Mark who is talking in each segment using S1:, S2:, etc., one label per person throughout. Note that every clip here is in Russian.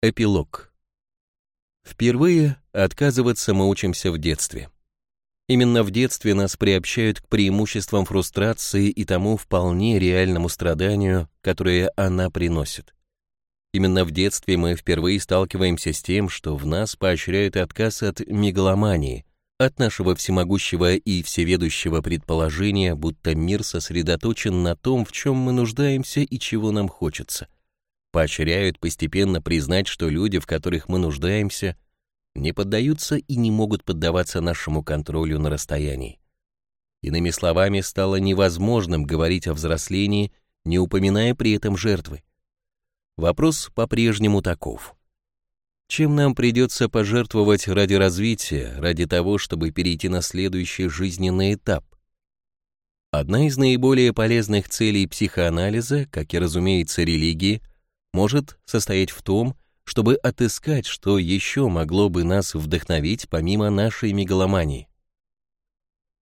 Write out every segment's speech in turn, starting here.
S1: Эпилог. Впервые отказываться мы учимся в детстве. Именно в детстве нас приобщают к преимуществам фрустрации и тому вполне реальному страданию, которое она приносит. Именно в детстве мы впервые сталкиваемся с тем, что в нас поощряют отказ от мегаломании, от нашего всемогущего и всеведущего предположения, будто мир сосредоточен на том, в чем мы нуждаемся и чего нам хочется. Поощряют постепенно признать, что люди, в которых мы нуждаемся, не поддаются и не могут поддаваться нашему контролю на расстоянии. Иными словами, стало невозможным говорить о взрослении, не упоминая при этом жертвы. Вопрос по-прежнему таков. Чем нам придется пожертвовать ради развития, ради того, чтобы перейти на следующий жизненный этап? Одна из наиболее полезных целей психоанализа, как и, разумеется, религии, может состоять в том, чтобы отыскать, что еще могло бы нас вдохновить помимо нашей мегаломании.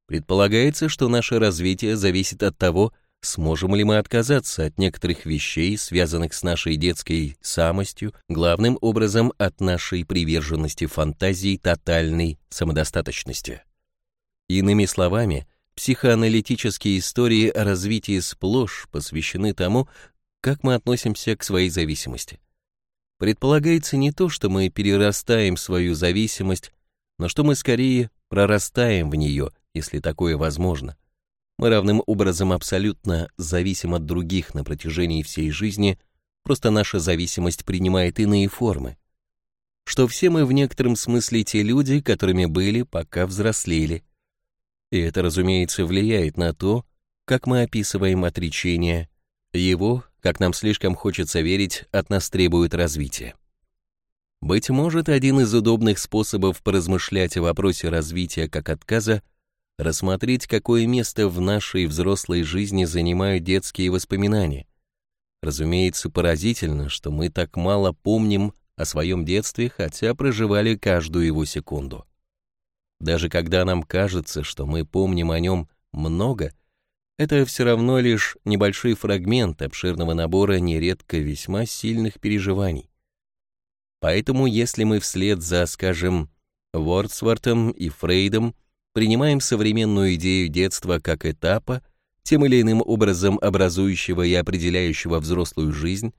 S1: Предполагается, что наше развитие зависит от того, Сможем ли мы отказаться от некоторых вещей, связанных с нашей детской самостью, главным образом от нашей приверженности фантазии тотальной самодостаточности? Иными словами, психоаналитические истории о развитии сплошь посвящены тому, как мы относимся к своей зависимости. Предполагается не то, что мы перерастаем свою зависимость, но что мы скорее прорастаем в нее, если такое возможно – мы равным образом абсолютно зависим от других на протяжении всей жизни, просто наша зависимость принимает иные формы. Что все мы в некотором смысле те люди, которыми были, пока взрослели. И это, разумеется, влияет на то, как мы описываем отречение, его, как нам слишком хочется верить, от нас требует развития. Быть может, один из удобных способов поразмышлять о вопросе развития как отказа — рассмотреть, какое место в нашей взрослой жизни занимают детские воспоминания. Разумеется, поразительно, что мы так мало помним о своем детстве, хотя проживали каждую его секунду. Даже когда нам кажется, что мы помним о нем много, это все равно лишь небольшой фрагмент обширного набора нередко весьма сильных переживаний. Поэтому если мы вслед за, скажем, Вордсвортом и Фрейдом принимаем современную идею детства как этапа, тем или иным образом образующего и определяющего взрослую жизнь,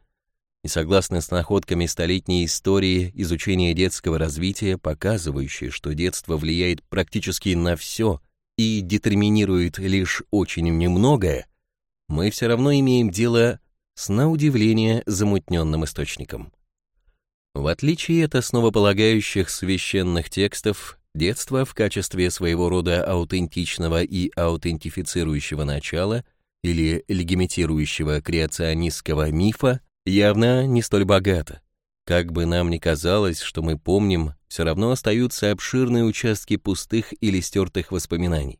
S1: и согласно с находками столетней истории изучения детского развития, показывающей, что детство влияет практически на все и детерминирует лишь очень немногое, мы все равно имеем дело с, на удивление, замутненным источником. В отличие от основополагающих священных текстов, Детство в качестве своего рода аутентичного и аутентифицирующего начала или легимитирующего креационистского мифа явно не столь богато. Как бы нам ни казалось, что мы помним, все равно остаются обширные участки пустых или стертых воспоминаний.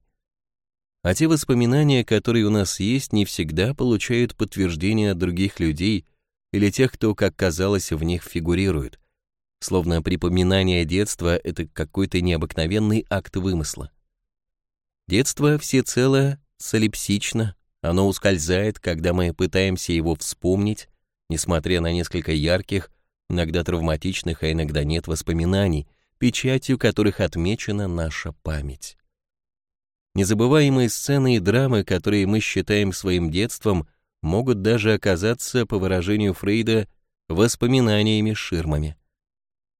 S1: А те воспоминания, которые у нас есть, не всегда получают подтверждение от других людей или тех, кто, как казалось, в них фигурирует – словно припоминание детства — это какой-то необыкновенный акт вымысла. Детство всецело солипсично, оно ускользает, когда мы пытаемся его вспомнить, несмотря на несколько ярких, иногда травматичных, а иногда нет воспоминаний, печатью которых отмечена наша память. Незабываемые сцены и драмы, которые мы считаем своим детством, могут даже оказаться, по выражению Фрейда, воспоминаниями-ширмами.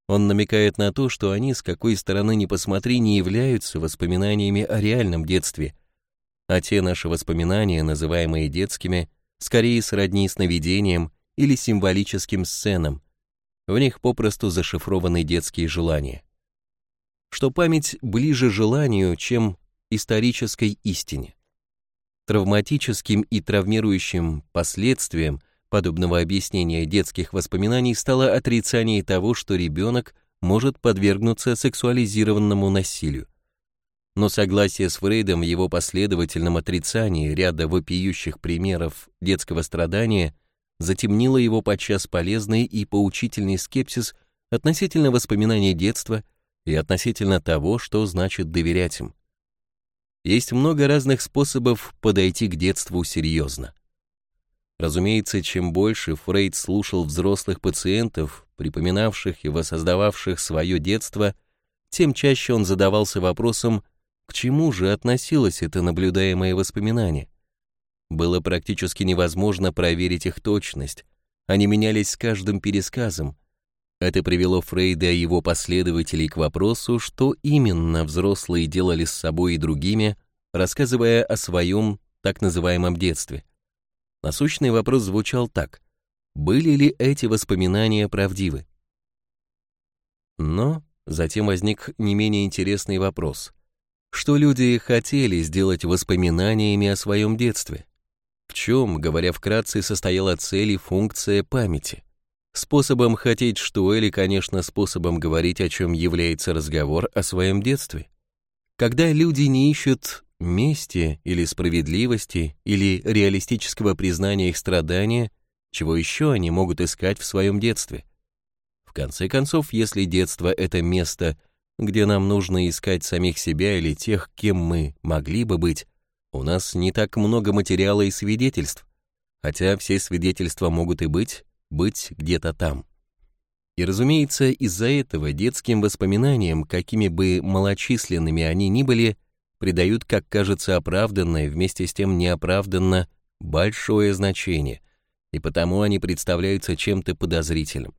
S1: Он намекает на то, что они, с какой стороны ни посмотри, не являются воспоминаниями о реальном детстве, а те наши воспоминания, называемые детскими, скорее сродни сновидениям или символическим сценам, в них попросту зашифрованы детские желания. Что память ближе желанию, чем исторической истине. Травматическим и травмирующим последствием подобного объяснения детских воспоминаний стало отрицание того, что ребенок может подвергнуться сексуализированному насилию. Но согласие с Фрейдом в его последовательном отрицании ряда вопиющих примеров детского страдания затемнило его подчас полезный и поучительный скепсис относительно воспоминаний детства и относительно того, что значит доверять им. Есть много разных способов подойти к детству серьезно. Разумеется, чем больше Фрейд слушал взрослых пациентов, припоминавших и воссоздававших свое детство, тем чаще он задавался вопросом, к чему же относилось это наблюдаемое воспоминание. Было практически невозможно проверить их точность, они менялись с каждым пересказом. Это привело Фрейда и его последователей к вопросу, что именно взрослые делали с собой и другими, рассказывая о своем так называемом детстве. Насущный вопрос звучал так. Были ли эти воспоминания правдивы? Но затем возник не менее интересный вопрос. Что люди хотели сделать воспоминаниями о своем детстве? Чем, говоря вкратце, состояла цель и функция памяти? Способом хотеть что или, конечно, способом говорить, о чем является разговор о своем детстве. Когда люди не ищут мести или справедливости или реалистического признания их страдания, чего еще они могут искать в своем детстве? В конце концов, если детство — это место, где нам нужно искать самих себя или тех, кем мы могли бы быть, у нас не так много материала и свидетельств, хотя все свидетельства могут и быть, быть где-то там. И, разумеется, из-за этого детским воспоминаниям, какими бы малочисленными они ни были, придают, как кажется, оправданное, вместе с тем неоправданно, большое значение, и потому они представляются чем-то подозрительным.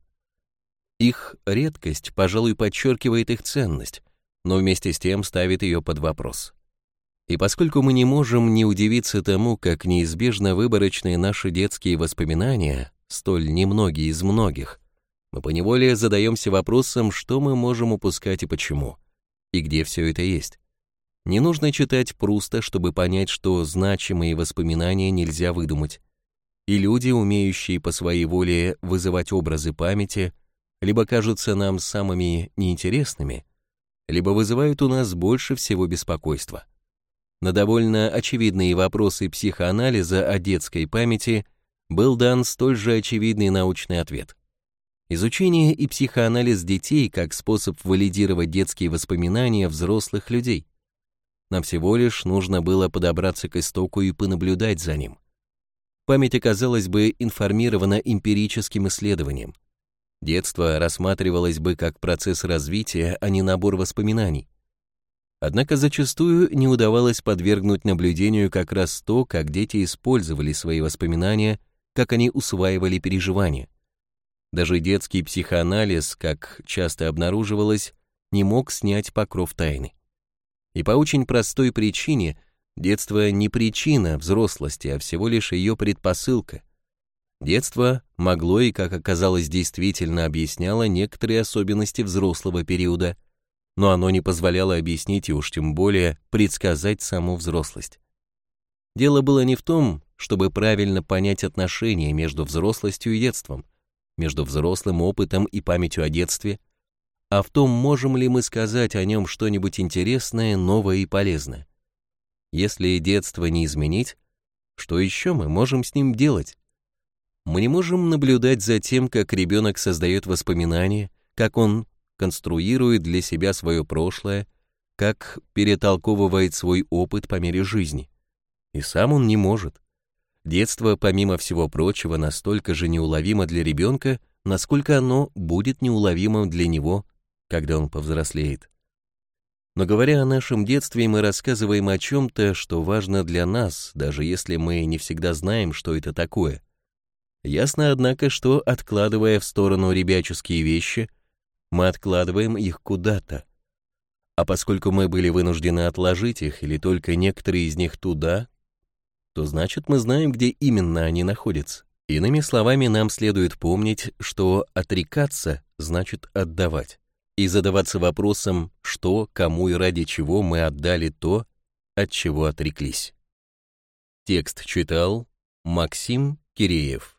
S1: Их редкость, пожалуй, подчеркивает их ценность, но вместе с тем ставит ее под вопрос. И поскольку мы не можем не удивиться тому, как неизбежно выборочные наши детские воспоминания, столь немногие из многих, мы поневоле задаемся вопросом, что мы можем упускать и почему, и где все это есть. Не нужно читать Пруста, чтобы понять, что значимые воспоминания нельзя выдумать. И люди, умеющие по своей воле вызывать образы памяти, либо кажутся нам самыми неинтересными, либо вызывают у нас больше всего беспокойства. На довольно очевидные вопросы психоанализа о детской памяти был дан столь же очевидный научный ответ. Изучение и психоанализ детей как способ валидировать детские воспоминания взрослых людей. Нам всего лишь нужно было подобраться к истоку и понаблюдать за ним. Память оказалась бы информирована эмпирическим исследованием. Детство рассматривалось бы как процесс развития, а не набор воспоминаний. Однако зачастую не удавалось подвергнуть наблюдению как раз то, как дети использовали свои воспоминания, как они усваивали переживания. Даже детский психоанализ, как часто обнаруживалось, не мог снять покров тайны. И по очень простой причине детство не причина взрослости, а всего лишь ее предпосылка. Детство могло и, как оказалось, действительно объясняло некоторые особенности взрослого периода – но оно не позволяло объяснить и уж тем более предсказать саму взрослость. Дело было не в том, чтобы правильно понять отношения между взрослостью и детством, между взрослым опытом и памятью о детстве, а в том, можем ли мы сказать о нем что-нибудь интересное, новое и полезное. Если детство не изменить, что еще мы можем с ним делать? Мы не можем наблюдать за тем, как ребенок создает воспоминания, как он конструирует для себя свое прошлое, как перетолковывает свой опыт по мере жизни. И сам он не может. Детство, помимо всего прочего, настолько же неуловимо для ребенка, насколько оно будет неуловимым для него, когда он повзрослеет. Но говоря о нашем детстве, мы рассказываем о чем-то, что важно для нас, даже если мы не всегда знаем, что это такое. Ясно, однако, что, откладывая в сторону ребяческие вещи, мы откладываем их куда-то. А поскольку мы были вынуждены отложить их или только некоторые из них туда, то значит мы знаем, где именно они находятся. Иными словами, нам следует помнить, что отрекаться значит отдавать, и задаваться вопросом, что, кому и ради чего мы отдали то, от чего отреклись. Текст читал Максим Киреев.